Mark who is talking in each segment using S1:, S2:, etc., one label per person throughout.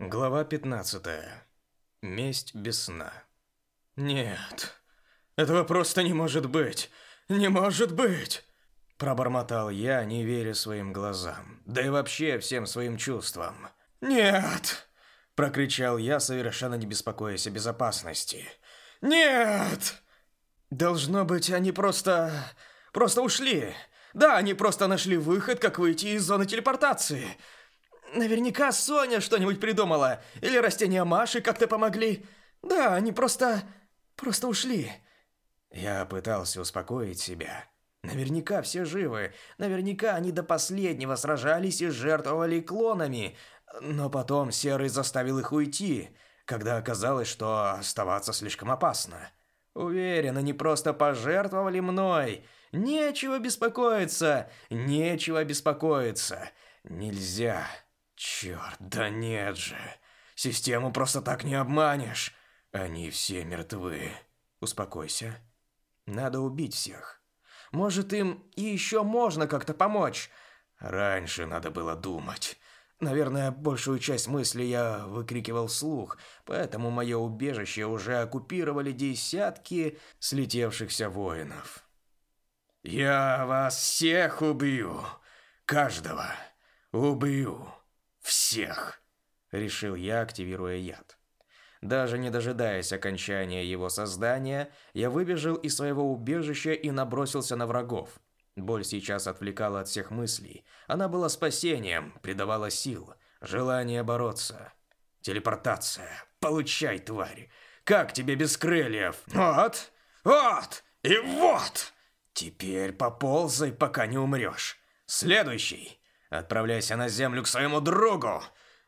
S1: Глава 15. Месть без сна. Нет. Этого просто не может быть. Не может быть. Пробормотал я, не веря своим глазам, да и вообще всем своим чувствам. Нет! прокричал я, совершенно не беспокоясь о безопасности. Нет! Должно быть, они просто просто ушли. Да, они просто нашли выход, как выйти из зоны телепортации. Наверняка Соня что-нибудь придумала. Или растения Маши как-то помогли. Да, они просто... просто ушли. Я пытался успокоить себя. Наверняка все живы. Наверняка они до последнего сражались и жертвовали клонами. Но потом Серый заставил их уйти, когда оказалось, что оставаться слишком опасно. Уверен, они просто пожертвовали мной. Нечего беспокоиться, нечего беспокоиться. Нельзя. Черт, да нет же. Систему просто так не обманешь. Они все мертвы. Успокойся. Надо убить всех. Может, им и еще можно как-то помочь. Раньше надо было думать. Наверное, большую часть мысли я выкрикивал вслух, поэтому мое убежище уже оккупировали десятки слетевшихся воинов. «Я вас всех убью! Каждого убью!» всех!» — решил я, активируя яд. Даже не дожидаясь окончания его создания, я выбежал из своего убежища и набросился на врагов. Боль сейчас отвлекала от всех мыслей. Она была спасением, придавала сил, желание бороться. Телепортация. Получай, тварь. Как тебе без крыльев? Вот, вот и вот. Теперь поползай, пока не умрёшь. Следующий. Отправляйся на землю к своему другу.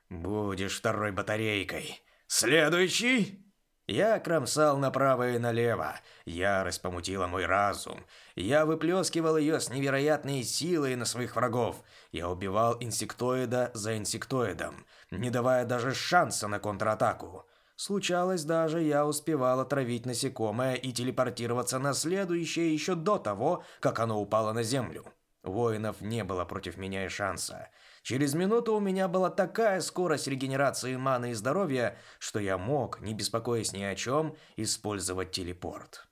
S1: Будешь второй батарейкой. Следующий...» Я кромсал направо и налево. Ярость помутила мой разум. Я выплескивал ее с невероятной силой на своих врагов. Я убивал инсектоида за инсектоидом, не давая даже шанса на контратаку. Случалось даже, я успевал отравить насекомое и телепортироваться на следующее еще до того, как оно упало на землю. Воинов не было против меня и шанса. Через минуту у меня была такая скорость регенерации маны и здоровья, что я мог, не беспокоясь ни о чем, использовать телепорт.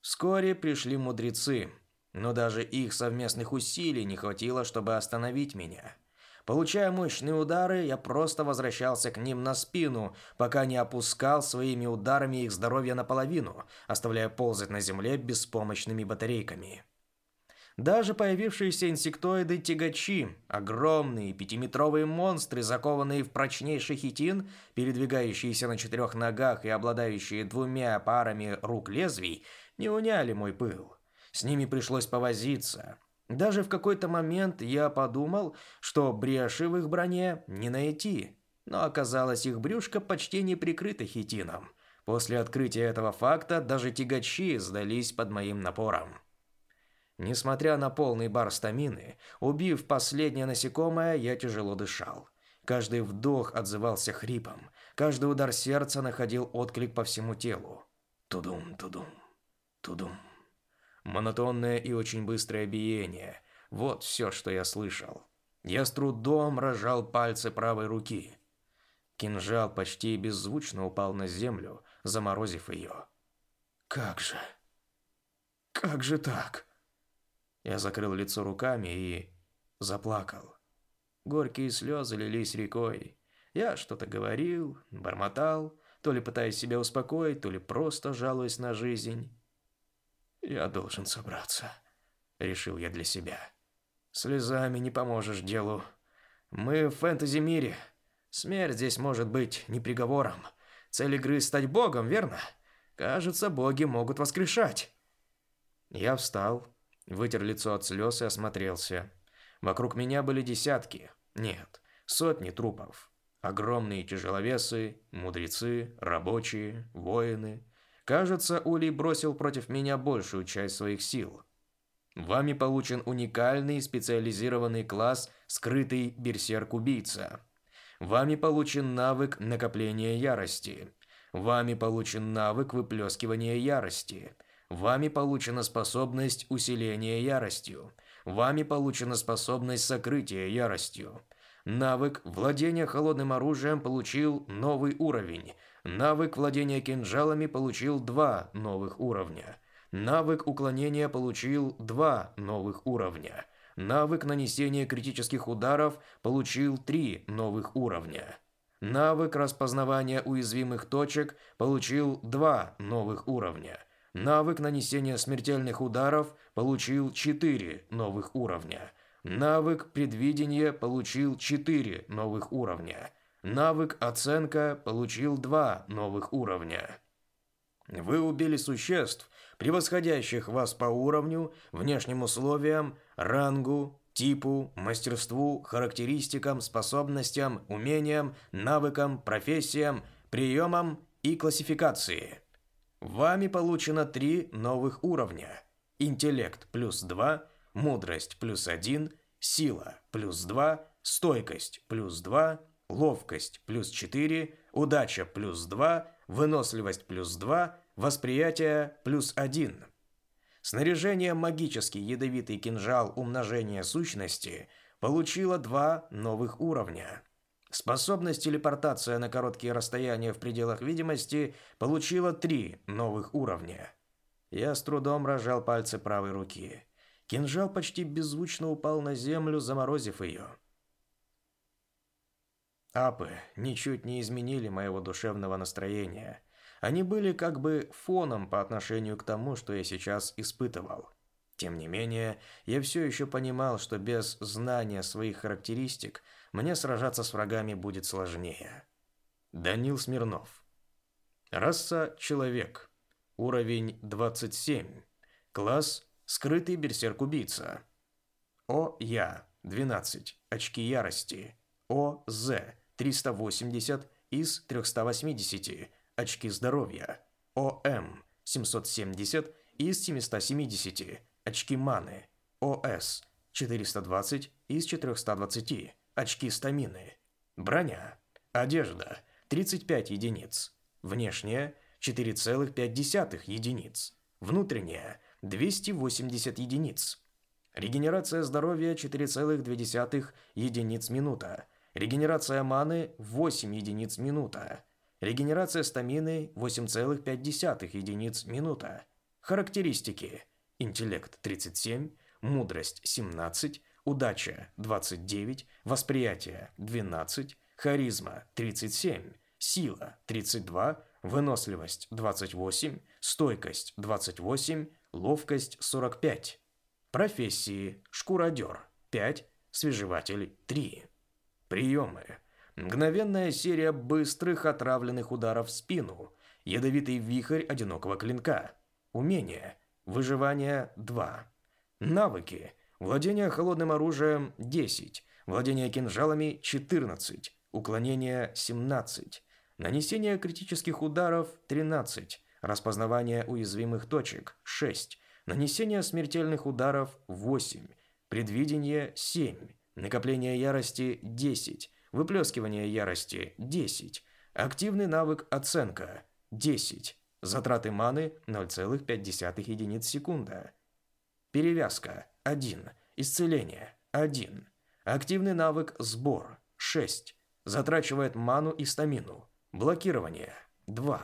S1: Вскоре пришли мудрецы, но даже их совместных усилий не хватило, чтобы остановить меня. Получая мощные удары, я просто возвращался к ним на спину, пока не опускал своими ударами их здоровье наполовину, оставляя ползать на земле беспомощными батарейками. Даже появившиеся инсектоиды тягачи, огромные пятиметровые монстры, закованные в прочнейший хитин, передвигающиеся на четырех ногах и обладающие двумя парами рук лезвий, не уняли мой пыл. С ними пришлось повозиться. Даже в какой-то момент я подумал, что бреши в их броне не найти, но оказалось их брюшко почти не прикрыто хитином. После открытия этого факта даже тягачи сдались под моим напором. Несмотря на полный бар стамины, убив последнее насекомое, я тяжело дышал. Каждый вдох отзывался хрипом, каждый удар сердца находил отклик по всему телу. Тудум, тудум, тудум. Монотонное и очень быстрое биение. Вот все, что я слышал. Я с трудом разжал пальцы правой руки. Кинжал почти беззвучно упал на землю, заморозив ее. Как же? Как же так? Я закрыл лицо руками и заплакал. Горькие слезы лились рекой. Я что-то говорил, бормотал, то ли пытаясь себя успокоить, то ли просто жалуясь на жизнь. «Я должен собраться», — решил я для себя. «Слезами не поможешь делу. Мы в фэнтези-мире. Смерть здесь может быть не приговором. Цель игры — стать богом, верно? Кажется, боги могут воскрешать». Я встал, Вытер лицо от слез и осмотрелся. Вокруг меня были десятки, нет, сотни трупов. Огромные тяжеловесы, мудрецы, рабочие, воины. Кажется, Улей бросил против меня большую часть своих сил. Вами получен уникальный специализированный класс «Скрытый берсерк-убийца». Вами получен навык накопления ярости. Вами получен навык выплескивания ярости – Вами получена способность усиления яростью. Вами получена способность сокрытия яростью. Навык владения холодным оружием получил новый уровень. Навык владения кинжалами получил два новых уровня. Навык уклонения получил два новых уровня. Навык нанесения критических ударов получил три новых уровня. Навык распознавания уязвимых точек получил два новых уровня. Навык нанесения смертельных ударов получил 4 новых уровня. Навык предвидения получил 4 новых уровня. Навык оценка получил 2 новых уровня. Вы убили существ, превосходящих вас по уровню, внешним условиям, рангу, типу, мастерству, характеристикам, способностям, умениям, навыкам, профессиям, приемам и классификации. Вами получено три новых уровня. Интеллект плюс 2, мудрость плюс 1, сила плюс 2, стойкость плюс 2, ловкость плюс 4, удача плюс 2, выносливость плюс 2, восприятие плюс 1. Снаряжение магический ядовитый кинжал умножения сущности получило два новых уровня. Способность телепортация на короткие расстояния в пределах видимости получила три новых уровня. Я с трудом разжал пальцы правой руки. Кинжал почти беззвучно упал на землю, заморозив ее. Апы ничуть не изменили моего душевного настроения. Они были как бы фоном по отношению к тому, что я сейчас испытывал. Тем не менее, я все еще понимал, что без знания своих характеристик – мне сражаться с врагами будет сложнее. Данил Смирнов. Раса человек. Уровень 27. Класс скрытый берсерк-убийца. О я 12. Очки ярости. О З 380 из 380. Очки здоровья. О эм М 770 из 770. Очки маны. ОС 420 из 420 очки стамины, броня, одежда 35 единиц, внешняя 4,5 единиц, внутренняя 280 единиц. Регенерация здоровья 4,2 единиц минута. Регенерация маны 8 единиц минута. Регенерация стамины 8,5 единиц минута. Характеристики. Интеллект 37, мудрость 17, удача – 29, восприятие – 12, харизма – 37, сила – 32, выносливость – 28, стойкость – 28, ловкость – 45. Профессии – шкуродер – 5, свежеватель – 3. Приемы – мгновенная серия быстрых отравленных ударов в спину, ядовитый вихрь одинокого клинка, умение – выживание – 2. Навыки – Владение холодным оружием – 10. Владение кинжалами – 14. Уклонение – 17. Нанесение критических ударов – 13. Распознавание уязвимых точек – 6. Нанесение смертельных ударов – 8. Предвидение – 7. Накопление ярости – 10. Выплескивание ярости – 10. Активный навык «Оценка» – 10. Затраты маны – 0,5 единиц секунда. Перевязка – 1. Исцеление. 1. Активный навык «Сбор» 6. Затрачивает ману и стамину. Блокирование 2.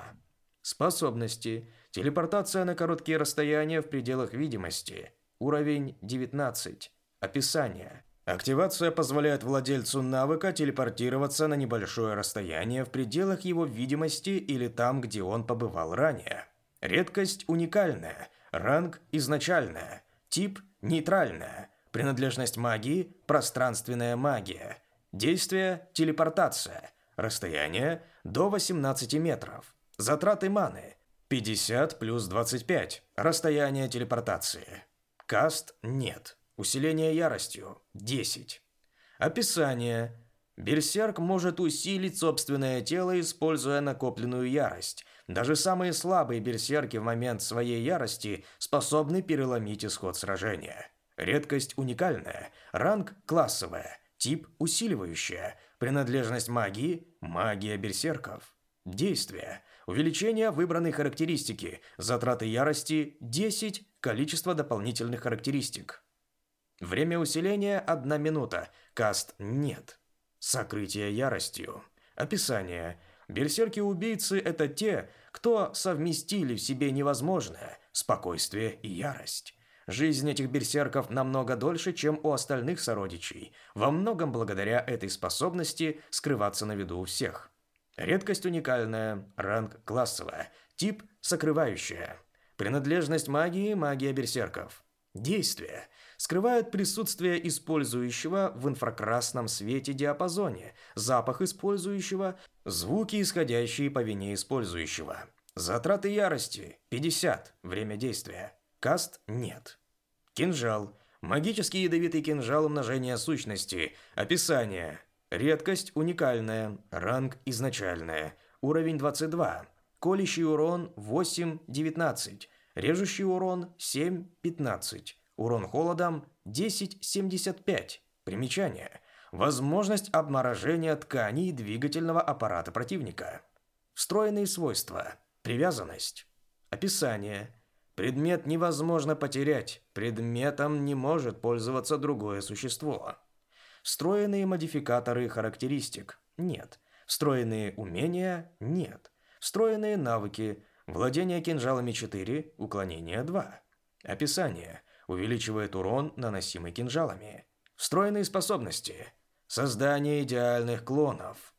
S1: Способности. Телепортация на короткие расстояния в пределах видимости. Уровень 19. Описание. Активация позволяет владельцу навыка телепортироваться на небольшое расстояние в пределах его видимости или там, где он побывал ранее. Редкость уникальная. Ранг изначальная. Тип Нейтральная. Принадлежность магии – пространственная магия. Действие – телепортация. Расстояние – до 18 метров. Затраты маны – 50 плюс 25. Расстояние телепортации. Каст – нет. Усиление яростью – 10. Описание. Берсерк может усилить собственное тело, используя накопленную ярость. Даже самые слабые берсерки в момент своей ярости способны переломить исход сражения. Редкость уникальная, ранг классовая, тип усиливающая, принадлежность магии – магия берсерков. Действие. Увеличение выбранной характеристики, затраты ярости – 10, количество дополнительных характеристик. Время усиления – 1 минута, каст – нет. Сокрытие яростью. Описание – Берсерки-убийцы – это те, кто совместили в себе невозможное – спокойствие и ярость. Жизнь этих берсерков намного дольше, чем у остальных сородичей, во многом благодаря этой способности скрываться на виду у всех. Редкость уникальная, ранг классовая, тип сокрывающая. Принадлежность магии – магия берсерков. Действие скрывает присутствие использующего в инфракрасном свете диапазоне, запах использующего, звуки, исходящие по вине использующего. Затраты ярости – 50, время действия. Каст – нет. Кинжал. Магический ядовитый кинжал умножения сущности. Описание. Редкость уникальная, ранг изначальная, уровень 22, колющий урон 8-19, Режущий урон 7-15. Урон холодом 10-75. Примечание. Возможность обморожения тканей и двигательного аппарата противника. Встроенные свойства. Привязанность. Описание. Предмет невозможно потерять. Предметом не может пользоваться другое существо. Встроенные модификаторы характеристик. Нет. Встроенные умения. Нет. Встроенные навыки. Владение кинжалами 4, уклонение 2. Описание. Увеличивает урон, наносимый кинжалами. Встроенные способности. Создание идеальных клонов.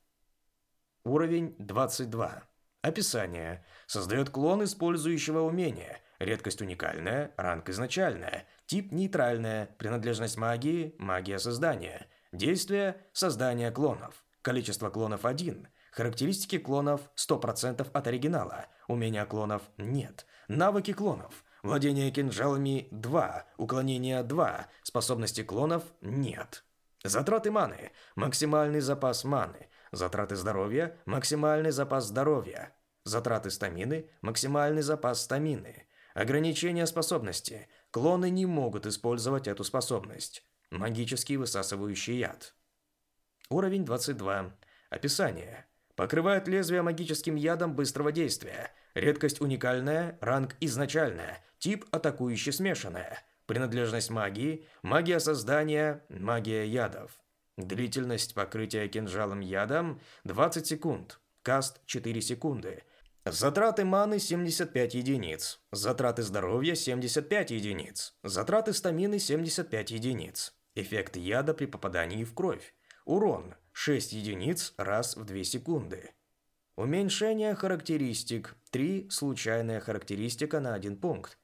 S1: Уровень 22. Описание. Создает клон использующего умения. Редкость уникальная, ранг изначальная, тип нейтральная, принадлежность магии – магия создания. Действие – создание клонов. Количество клонов – 1. Характеристики клонов 100% от оригинала. Умения клонов нет. Навыки клонов. Владение кинжалами 2, уклонение 2, способности клонов нет. Затраты маны. Максимальный запас маны. Затраты здоровья. Максимальный запас здоровья. Затраты стамины. Максимальный запас стамины. Ограничение способности. Клоны не могут использовать эту способность. Магический высасывающий яд. Уровень 22. Описание покрывает лезвие магическим ядом быстрого действия. Редкость уникальная, ранг изначальная, тип атакующий смешанная. Принадлежность магии – магия создания, магия ядов. Длительность покрытия кинжалом ядом – 20 секунд, каст – 4 секунды. Затраты маны 75 единиц, затраты здоровья 75 единиц, затраты стамины 75 единиц. Эффект яда при попадании в кровь. Урон – 6 единиц раз в 2 секунды. Уменьшение характеристик 3 случайная характеристика на 1 пункт.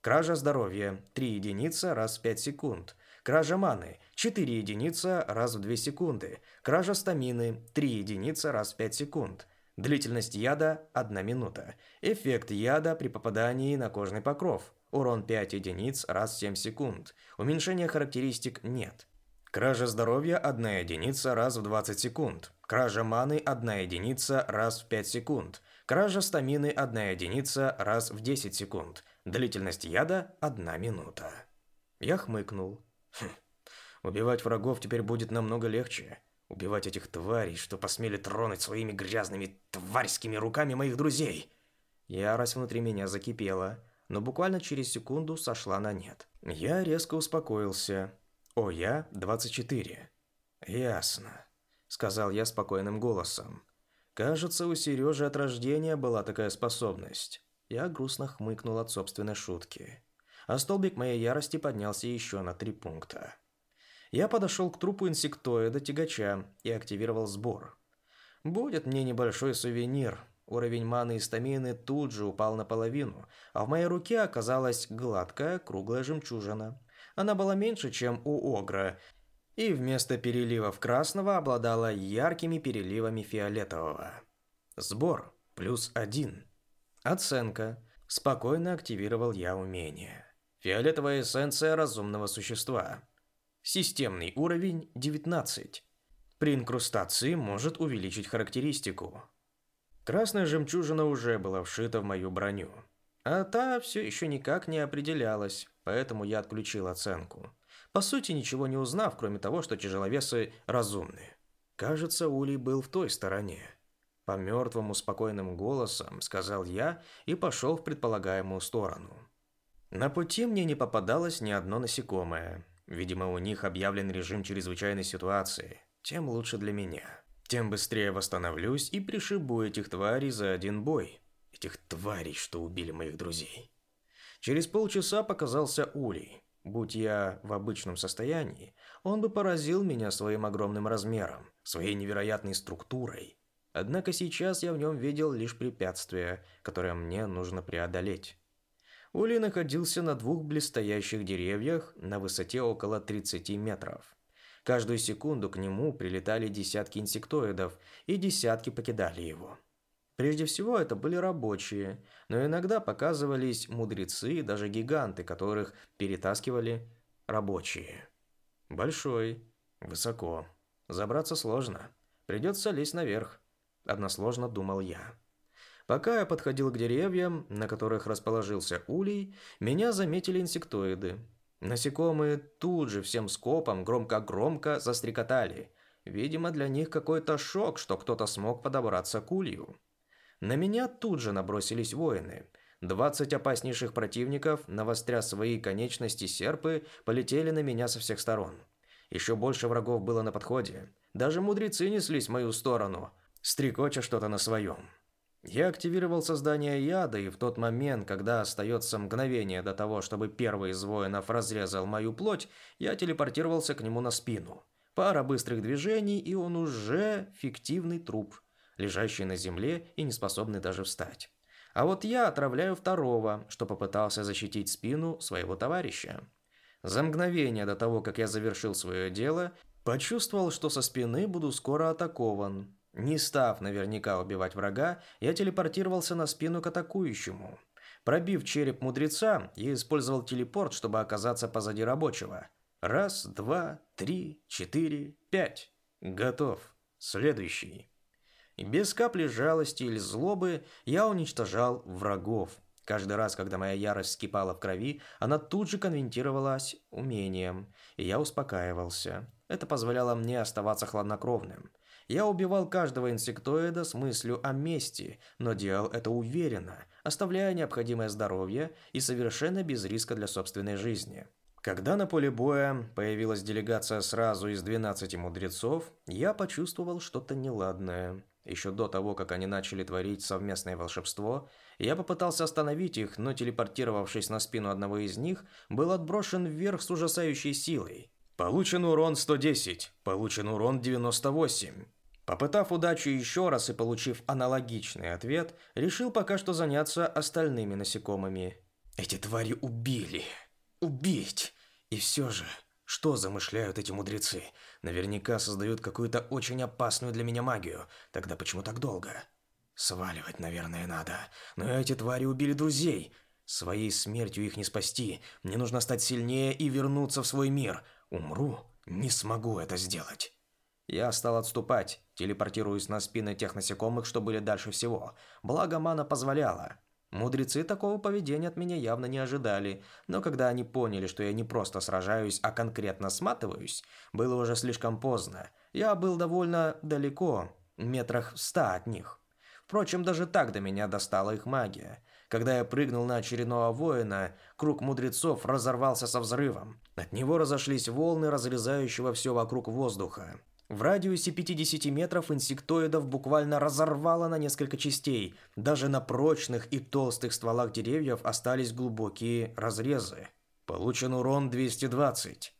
S1: Кража здоровья 3 единица раз в 5 секунд. Кража маны 4 единица раз в 2 секунды. Кража стамины 3 единица раз в 5 секунд. Длительность яда 1 минута. Эффект яда при попадании на кожный покров. Урон 5 единиц раз в 7 секунд. Уменьшения характеристик нет. Кража здоровья – одна единица раз в 20 секунд. Кража маны – одна единица раз в 5 секунд. Кража стамины – одна единица раз в 10 секунд. Длительность яда – одна минута. Я хмыкнул. Хм. Убивать врагов теперь будет намного легче. Убивать этих тварей, что посмели тронуть своими грязными тварьскими руками моих друзей. Ярость внутри меня закипела, но буквально через секунду сошла на нет. Я резко успокоился. «О, я 24». «Ясно», — сказал я спокойным голосом. «Кажется, у Сережи от рождения была такая способность». Я грустно хмыкнул от собственной шутки. А столбик моей ярости поднялся еще на три пункта. Я подошел к трупу инсектоида тягача и активировал сбор. «Будет мне небольшой сувенир», Уровень маны и стамины тут же упал наполовину, а в моей руке оказалась гладкая круглая жемчужина она была меньше, чем у Огра, и вместо переливов красного обладала яркими переливами фиолетового. Сбор плюс один. Оценка. Спокойно активировал я умение. Фиолетовая эссенция разумного существа. Системный уровень 19. При инкрустации может увеличить характеристику. Красная жемчужина уже была вшита в мою броню, а та все еще никак не определялась поэтому я отключил оценку. По сути, ничего не узнав, кроме того, что тяжеловесы разумны. Кажется, Ули был в той стороне. По мертвому спокойным голосом сказал я и пошел в предполагаемую сторону. На пути мне не попадалось ни одно насекомое. Видимо, у них объявлен режим чрезвычайной ситуации. Тем лучше для меня. Тем быстрее восстановлюсь и пришибу этих тварей за один бой. Этих тварей, что убили моих друзей. Через полчаса показался улей. Будь я в обычном состоянии, он бы поразил меня своим огромным размером, своей невероятной структурой. Однако сейчас я в нем видел лишь препятствие, которое мне нужно преодолеть. Улей находился на двух блестящих деревьях на высоте около 30 метров. Каждую секунду к нему прилетали десятки инсектоидов, и десятки покидали его. Прежде всего это были рабочие, но иногда показывались мудрецы, даже гиганты, которых перетаскивали рабочие. Большой, высоко. Забраться сложно. Придется лезть наверх. Односложно думал я. Пока я подходил к деревьям, на которых расположился улей, меня заметили инсектоиды. Насекомые тут же всем скопом громко-громко застрекотали. Видимо, для них какой-то шок, что кто-то смог подобраться к улью. На меня тут же набросились воины. 20 опаснейших противников, навостря свои конечности серпы, полетели на меня со всех сторон. Еще больше врагов было на подходе. Даже мудрецы неслись в мою сторону, стрекоча что-то на своем. Я активировал создание яда, и в тот момент, когда остается мгновение до того, чтобы первый из воинов разрезал мою плоть, я телепортировался к нему на спину. Пара быстрых движений, и он уже фиктивный труп – лежащие на земле и не способные даже встать. А вот я отравляю второго, что попытался защитить спину своего товарища. За мгновение до того, как я завершил свое дело, почувствовал, что со спины буду скоро атакован. Не став наверняка убивать врага, я телепортировался на спину к атакующему. Пробив череп мудреца, я использовал телепорт, чтобы оказаться позади рабочего. Раз, два, три, четыре, пять. Готов. Следующий. И без капли жалости или злобы я уничтожал врагов. Каждый раз, когда моя ярость скипала в крови, она тут же конвентировалась умением, и я успокаивался. Это позволяло мне оставаться хладнокровным. Я убивал каждого инсектоида с мыслью о мести, но делал это уверенно, оставляя необходимое здоровье и совершенно без риска для собственной жизни. Когда на поле боя появилась делегация сразу из 12 мудрецов, я почувствовал что-то неладное. Еще до того, как они начали творить совместное волшебство, я попытался остановить их, но телепортировавшись на спину одного из них, был отброшен вверх с ужасающей силой. Получен урон 110, получен урон 98. Попытав удачу еще раз и получив аналогичный ответ, решил пока что заняться остальными насекомыми. Эти твари убили. Убить. И все же... Что замышляют эти мудрецы? Наверняка создают какую-то очень опасную для меня магию. Тогда почему так долго? Сваливать, наверное, надо. Но эти твари убили друзей. Своей смертью их не спасти. Мне нужно стать сильнее и вернуться в свой мир. Умру, не смогу это сделать. Я стал отступать, телепортируясь на спины тех насекомых, что были дальше всего. Благо мана позволяла. Мудрецы такого поведения от меня явно не ожидали, но когда они поняли, что я не просто сражаюсь, а конкретно сматываюсь, было уже слишком поздно. Я был довольно далеко, метрах в ста от них. Впрочем, даже так до меня достала их магия. Когда я прыгнул на очередного воина, круг мудрецов разорвался со взрывом. От него разошлись волны разрезающего все вокруг воздуха. В радиусе 50 метров инсектоидов буквально разорвало на несколько частей. Даже на прочных и толстых стволах деревьев остались глубокие разрезы. Получен урон 220.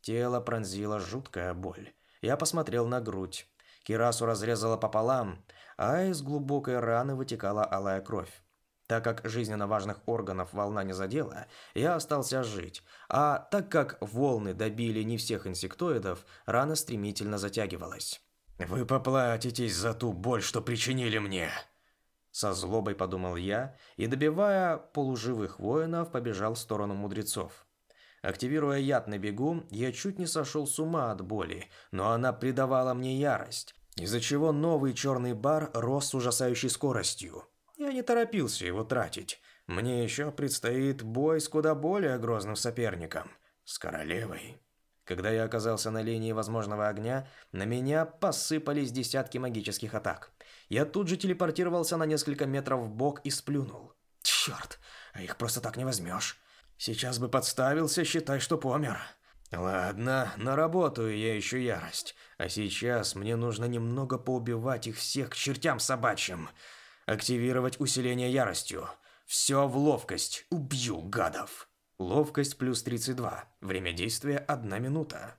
S1: Тело пронзила жуткая боль. Я посмотрел на грудь. Кирасу разрезала пополам, а из глубокой раны вытекала алая кровь. Так как жизненно важных органов волна не задела, я остался жить, а так как волны добили не всех инсектоидов, рана стремительно затягивалась. «Вы поплатитесь за ту боль, что причинили мне!» Со злобой подумал я и, добивая полуживых воинов, побежал в сторону мудрецов. Активируя яд на бегу, я чуть не сошел с ума от боли, но она придавала мне ярость, из-за чего новый черный бар рос с ужасающей скоростью. Я не торопился его тратить. Мне еще предстоит бой с куда более грозным соперником – с королевой. Когда я оказался на линии возможного огня, на меня посыпались десятки магических атак. Я тут же телепортировался на несколько метров в бок и сплюнул. Черт, а их просто так не возьмешь. Сейчас бы подставился, считай, что помер. Ладно, наработаю я еще ярость. А сейчас мне нужно немного поубивать их всех к чертям собачьим. Активировать усиление яростью. Все в ловкость. Убью гадов. Ловкость плюс 32. Время действия одна минута.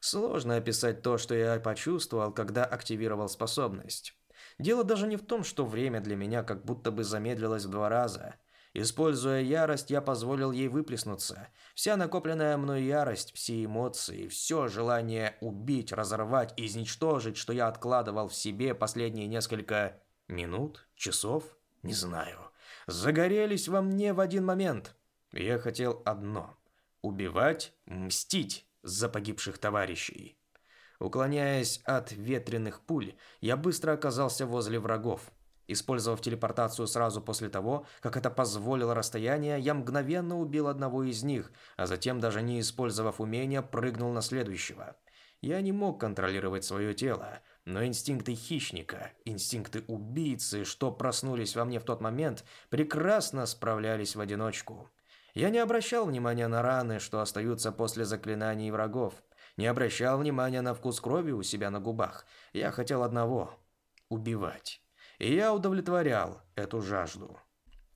S1: Сложно описать то, что я почувствовал, когда активировал способность. Дело даже не в том, что время для меня как будто бы замедлилось в два раза. Используя ярость, я позволил ей выплеснуться. Вся накопленная мной ярость, все эмоции, все желание убить, разорвать, изничтожить, что я откладывал в себе последние несколько минут, часов, не знаю. Загорелись во мне в один момент. Я хотел одно – убивать, мстить за погибших товарищей. Уклоняясь от ветреных пуль, я быстро оказался возле врагов. Использовав телепортацию сразу после того, как это позволило расстояние, я мгновенно убил одного из них, а затем, даже не использовав умения, прыгнул на следующего. Я не мог контролировать свое тело, но инстинкты хищника, инстинкты убийцы, что проснулись во мне в тот момент, прекрасно справлялись в одиночку. Я не обращал внимания на раны, что остаются после заклинаний врагов. Не обращал внимания на вкус крови у себя на губах. Я хотел одного – убивать. И я удовлетворял эту жажду.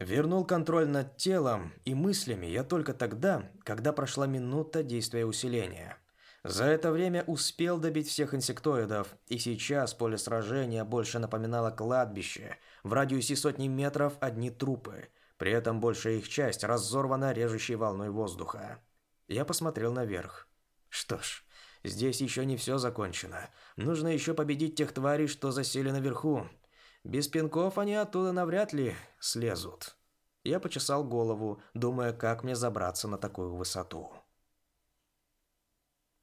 S1: Вернул контроль над телом и мыслями я только тогда, когда прошла минута действия усиления. За это время успел добить всех инсектоидов, и сейчас поле сражения больше напоминало кладбище. В радиусе сотни метров одни трупы, при этом большая их часть разорвана режущей волной воздуха. Я посмотрел наверх. Что ж, здесь еще не все закончено. Нужно еще победить тех тварей, что засели наверху. Без пинков они оттуда навряд ли слезут. Я почесал голову, думая, как мне забраться на такую высоту.